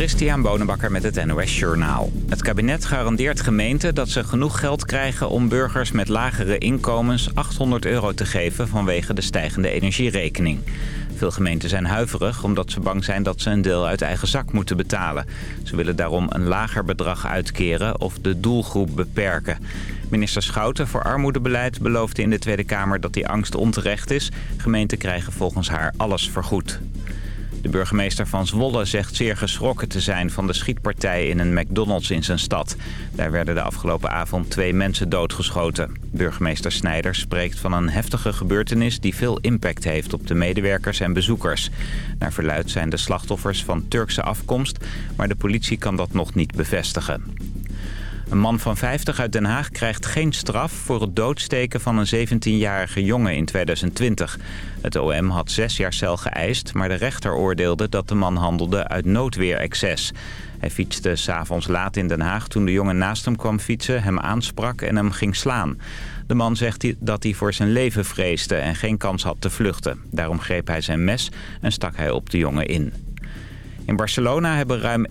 Christian Bonenbakker met het NOS Journaal. Het kabinet garandeert gemeenten dat ze genoeg geld krijgen om burgers met lagere inkomens 800 euro te geven vanwege de stijgende energierekening. Veel gemeenten zijn huiverig omdat ze bang zijn dat ze een deel uit eigen zak moeten betalen. Ze willen daarom een lager bedrag uitkeren of de doelgroep beperken. Minister Schouten voor Armoedebeleid beloofde in de Tweede Kamer dat die angst onterecht is. Gemeenten krijgen volgens haar alles vergoed. De burgemeester van Zwolle zegt zeer geschrokken te zijn van de schietpartij in een McDonald's in zijn stad. Daar werden de afgelopen avond twee mensen doodgeschoten. Burgemeester Snijder spreekt van een heftige gebeurtenis die veel impact heeft op de medewerkers en bezoekers. Naar verluid zijn de slachtoffers van Turkse afkomst, maar de politie kan dat nog niet bevestigen. Een man van 50 uit Den Haag krijgt geen straf voor het doodsteken van een 17-jarige jongen in 2020. Het OM had zes jaar cel geëist, maar de rechter oordeelde dat de man handelde uit noodweerexces. Hij fietste s'avonds laat in Den Haag toen de jongen naast hem kwam fietsen, hem aansprak en hem ging slaan. De man zegt dat hij voor zijn leven vreesde en geen kans had te vluchten. Daarom greep hij zijn mes en stak hij op de jongen in. In Barcelona hebben ruim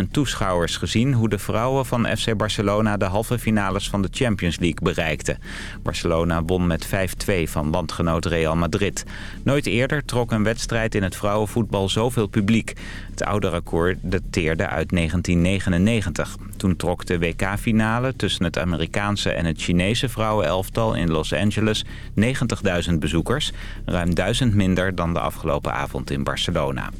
91.000 toeschouwers gezien... hoe de vrouwen van FC Barcelona de halve finales van de Champions League bereikten. Barcelona won met 5-2 van landgenoot Real Madrid. Nooit eerder trok een wedstrijd in het vrouwenvoetbal zoveel publiek. Het oude record dateerde uit 1999. Toen trok de WK-finale tussen het Amerikaanse en het Chinese vrouwenelftal in Los Angeles 90.000 bezoekers. Ruim 1000 minder dan de afgelopen avond in Barcelona.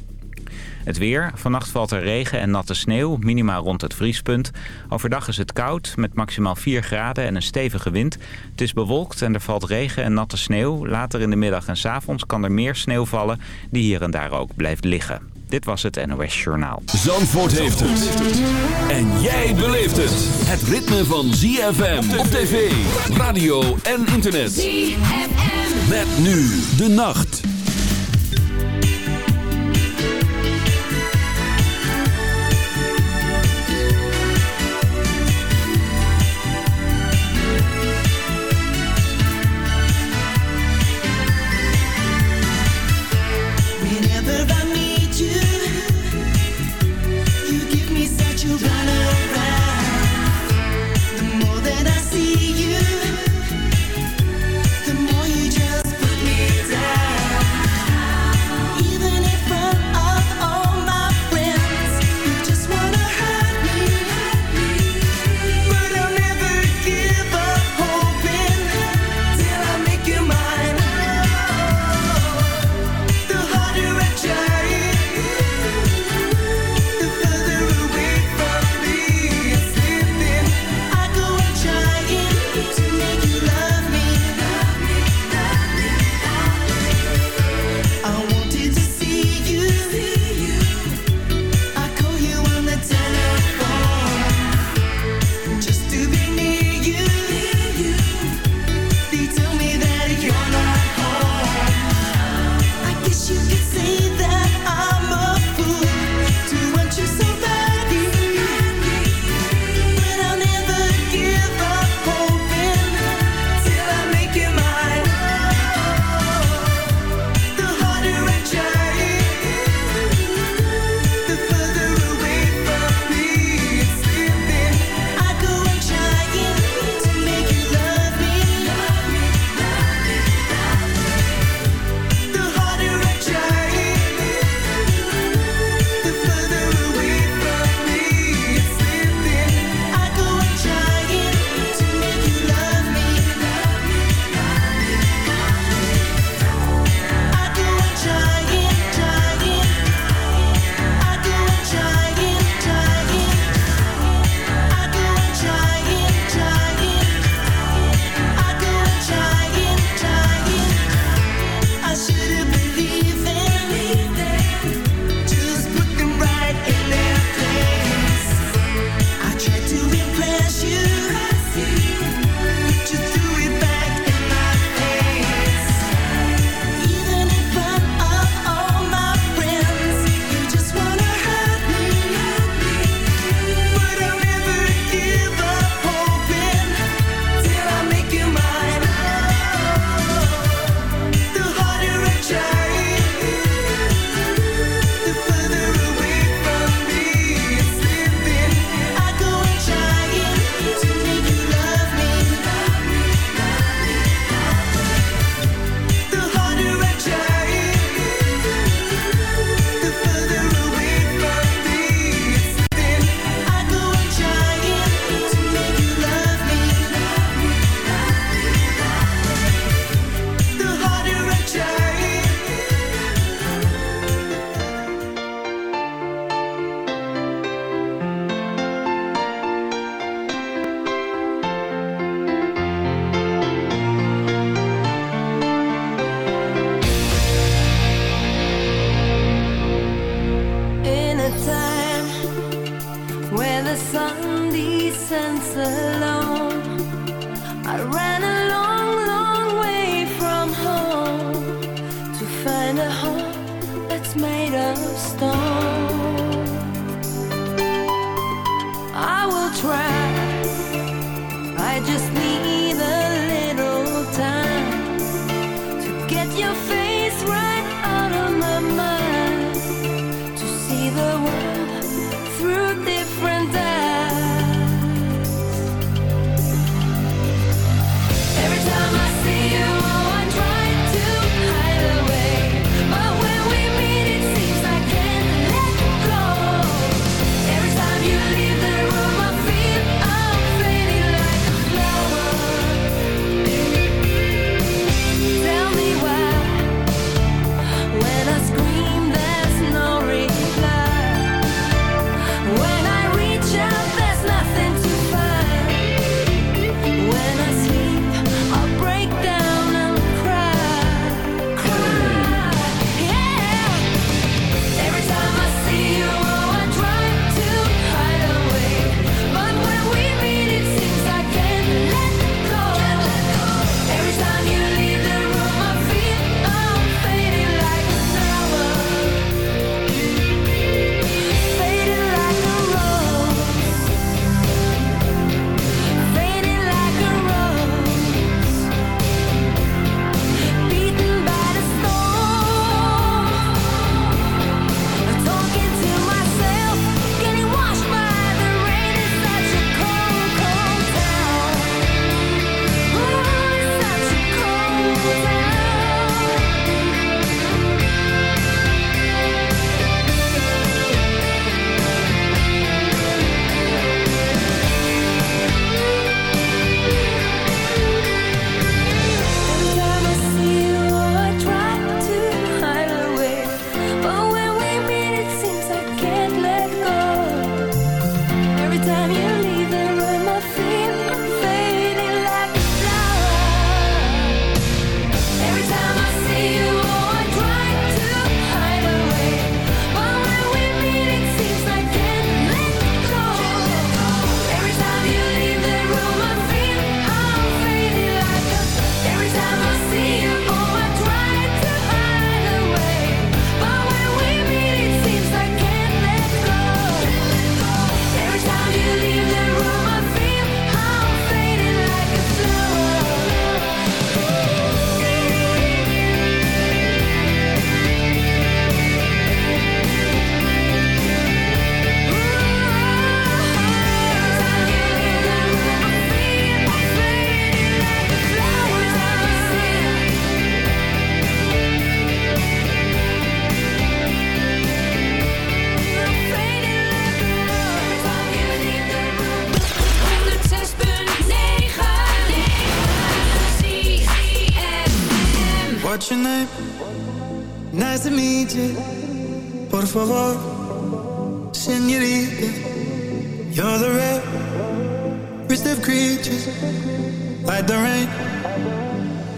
Het weer. Vannacht valt er regen en natte sneeuw, minimaal rond het vriespunt. Overdag is het koud, met maximaal 4 graden en een stevige wind. Het is bewolkt en er valt regen en natte sneeuw. Later in de middag en s avonds kan er meer sneeuw vallen, die hier en daar ook blijft liggen. Dit was het NOS Journaal. Zandvoort heeft het. En jij beleeft het. Het ritme van ZFM op tv, radio en internet. ZFM. Met nu de nacht.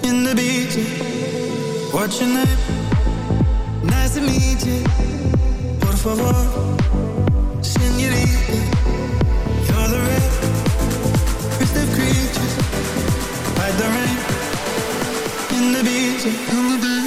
in the beach. What's your name? Nice to meet you. Por favor, senorita. You're the red, festive creature. Hide the rain in the beach. In the beach.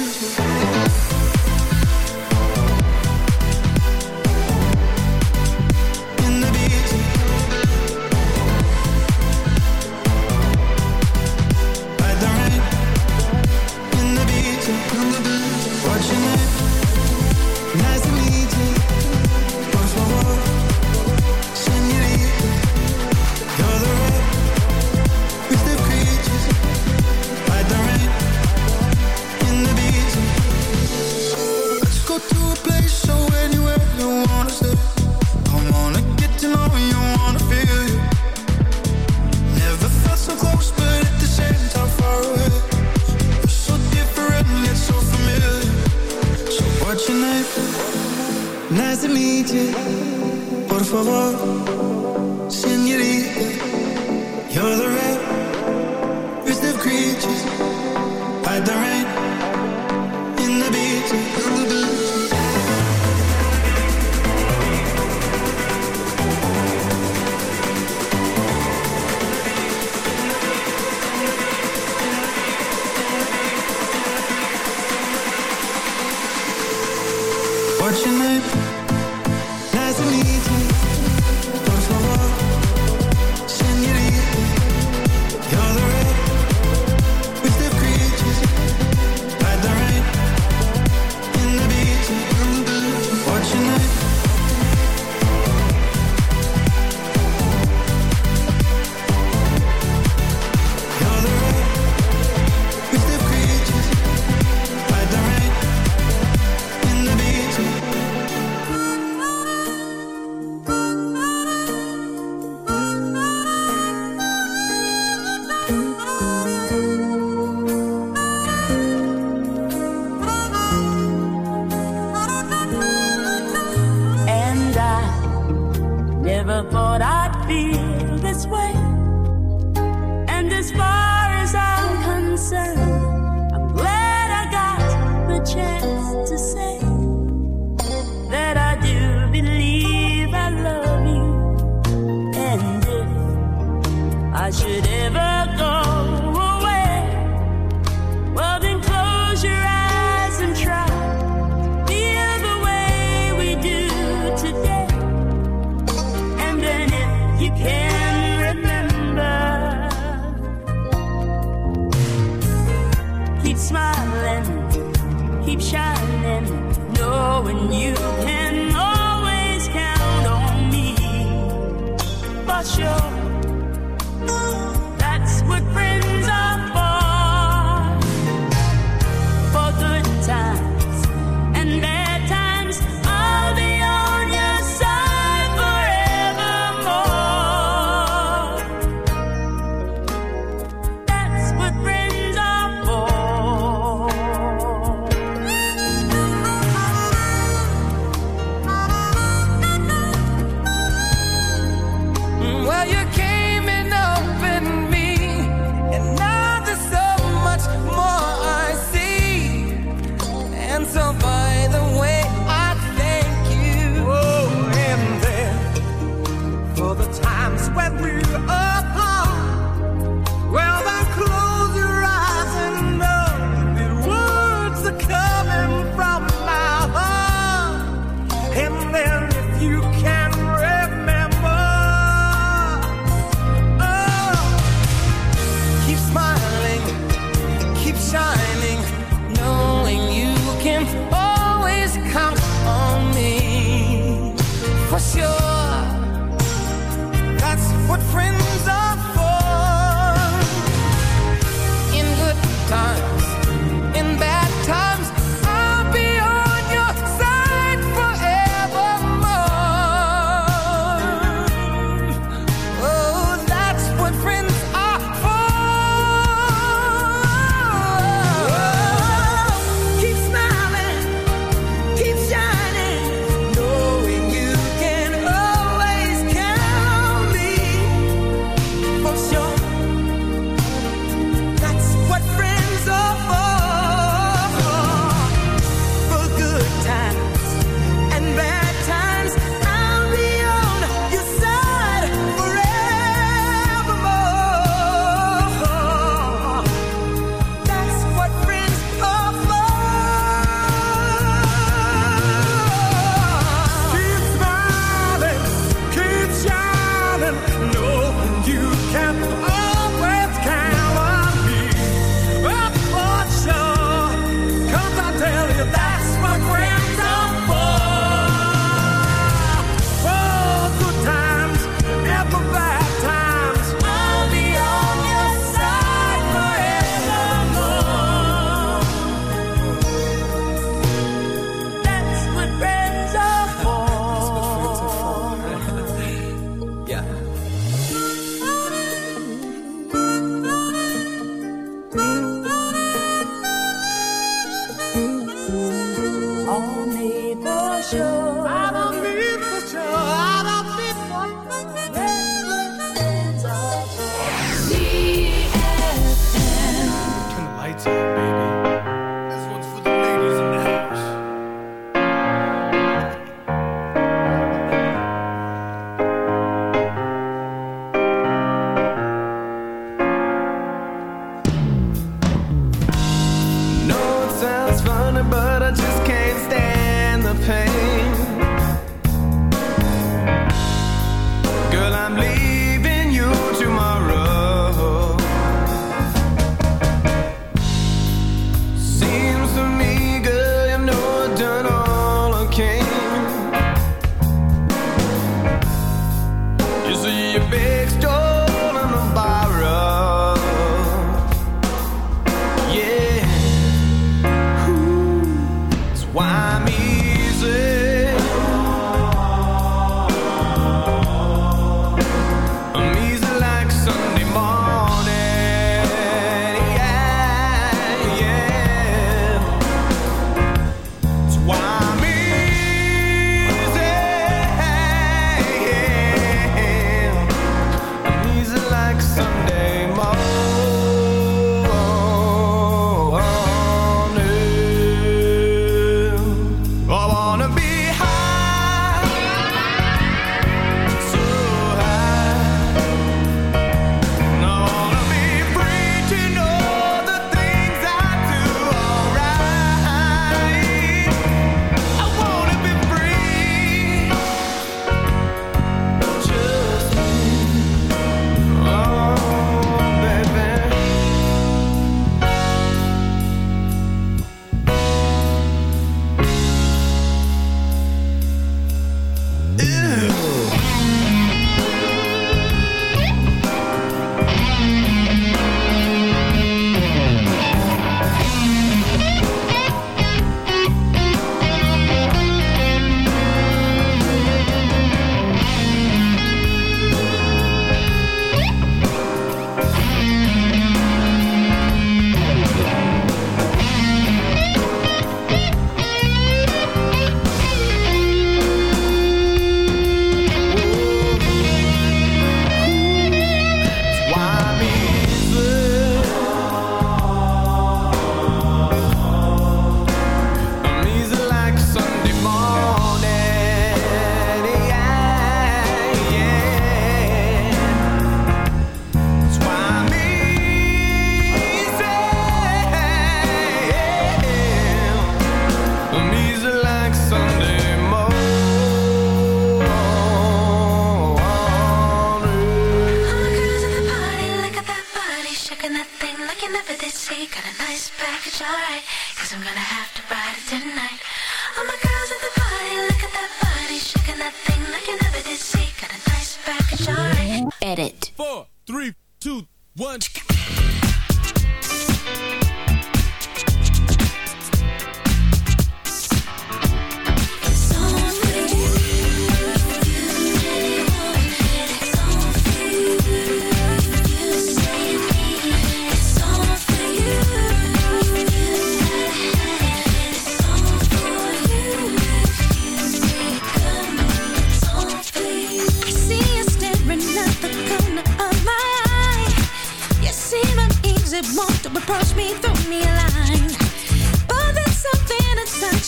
Edit. Four, three, two, one.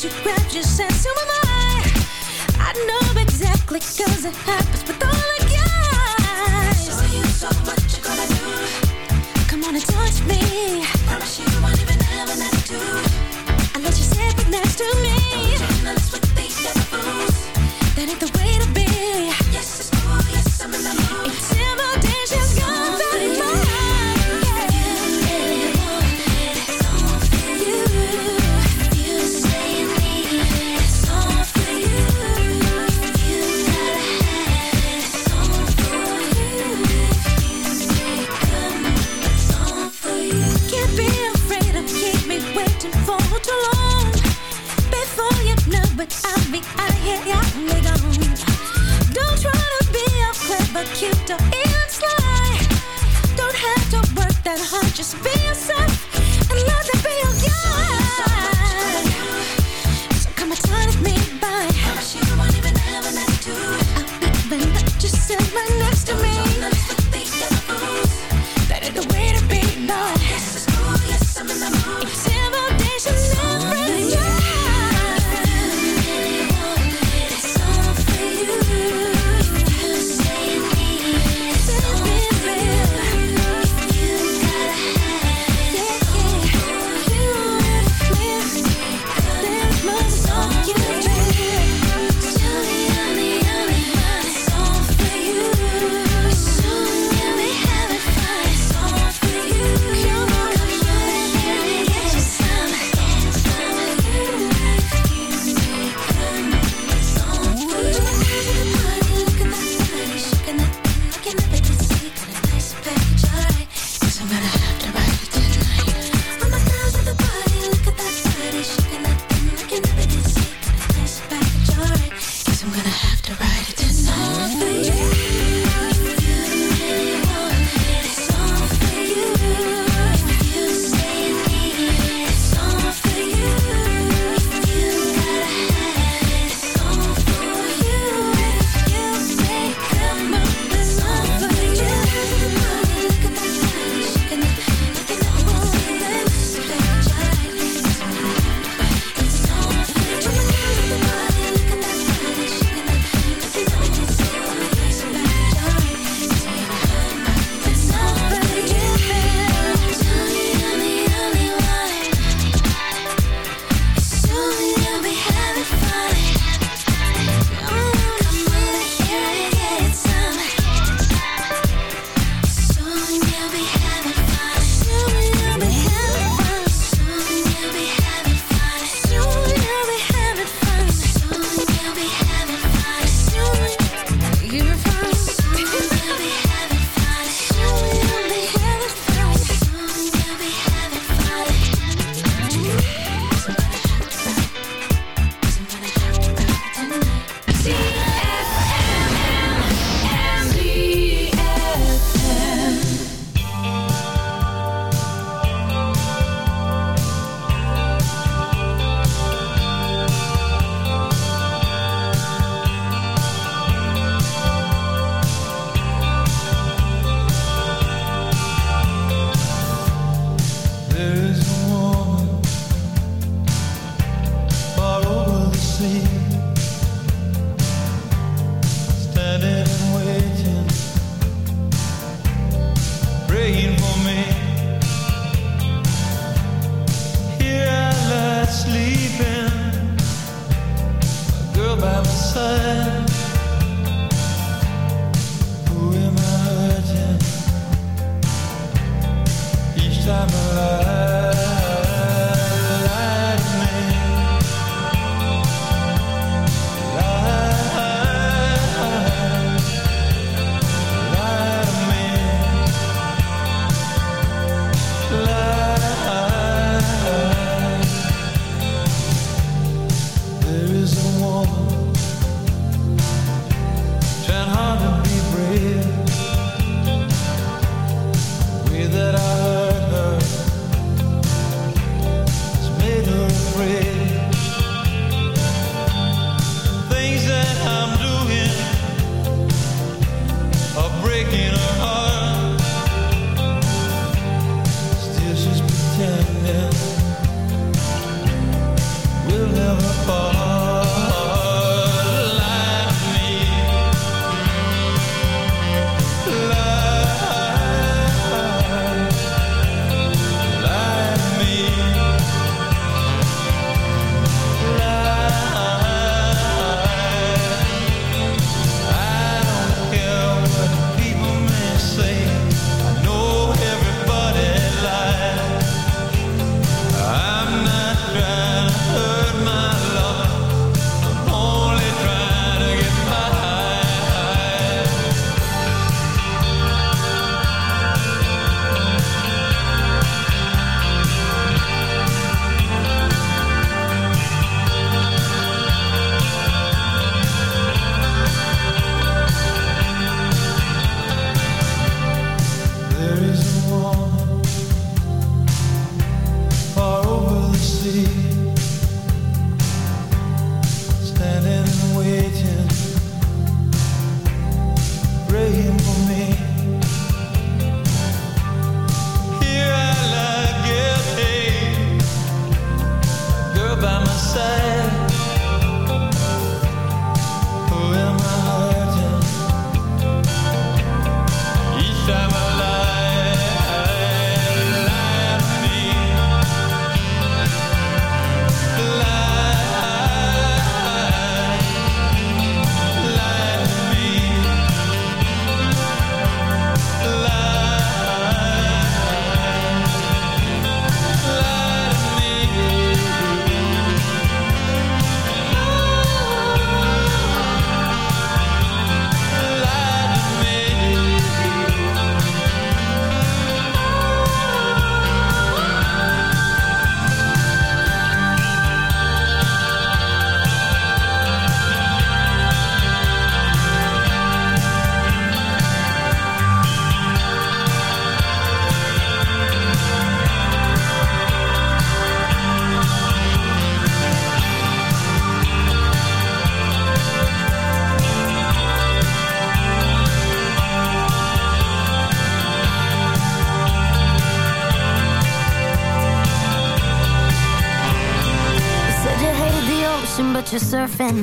you wrapped your sense Who am I I know exactly cause it happens with all the guys. So you so what you're gonna do. Come on and touch me.